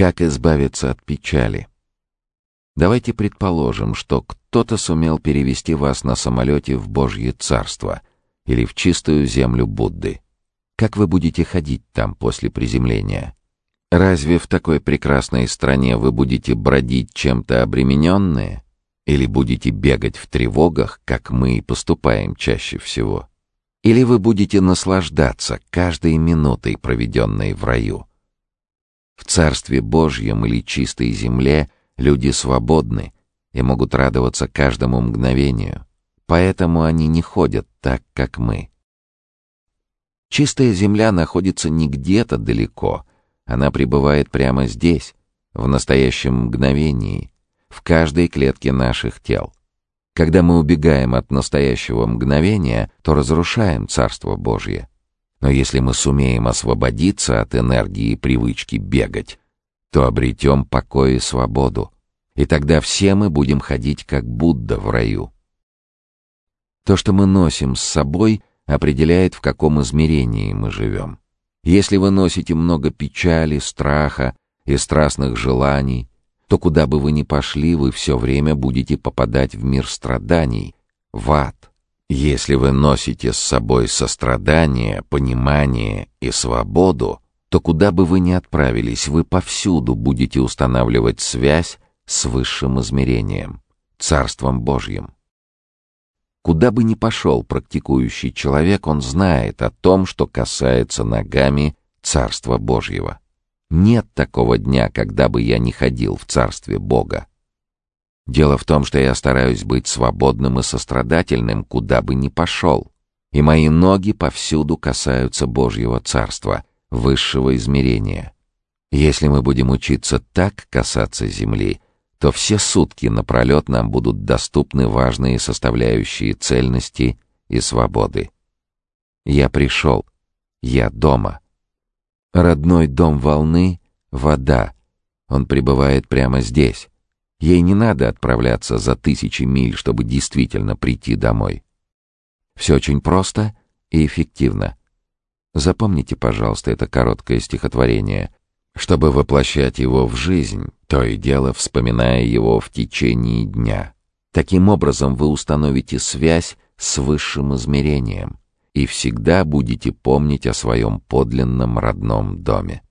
Как избавиться от печали? Давайте предположим, что кто-то сумел перевести вас на самолете в Божье Царство или в чистую землю Будды. Как вы будете ходить там после приземления? Разве в такой прекрасной стране вы будете бродить чем-то обремененные? Или будете бегать в тревогах, как мы и поступаем чаще всего? Или вы будете наслаждаться каждой минутой, проведенной в раю? Царстве Божьем или чистой земле люди свободны и могут радоваться каждому мгновению, поэтому они не ходят так, как мы. Чистая земля находится не где-то далеко, она пребывает прямо здесь, в настоящем мгновении, в каждой клетке наших тел. Когда мы убегаем от настоящего мгновения, то разрушаем Царство Божье. Но если мы сумеем освободиться от энергии и привычки бегать, то обретем покой и свободу. И тогда все мы будем ходить как Будда в раю. То, что мы носим с собой, определяет, в каком измерении мы живем. Если вы носите много печали, страха и страстных желаний, то куда бы вы ни пошли, вы все время будете попадать в мир страданий, в ад. Если вы носите с собой сострадание, понимание и свободу, то куда бы вы ни отправились, вы повсюду будете устанавливать связь с высшим измерением, Царством Божьим. Куда бы ни пошел практикующий человек, он знает о том, что касается ногами Царства Божьего. Нет такого дня, когда бы я не ходил в Царстве Бога. Дело в том, что я стараюсь быть свободным и сострадательным, куда бы ни пошел. И мои ноги повсюду касаются Божьего Царства, высшего измерения. Если мы будем учиться так касаться земли, то все сутки напролет нам будут доступны важные составляющие цельности и свободы. Я пришел. Я дома. Родной дом волны — вода. Он пребывает прямо здесь. Ей не надо отправляться за тысячи миль, чтобы действительно прийти домой. Все очень просто и эффективно. Запомните, пожалуйста, это короткое стихотворение, чтобы воплощать его в жизнь, то и дело вспоминая его в течение дня. Таким образом вы установите связь с высшим измерением и всегда будете помнить о своем подлинном родном доме.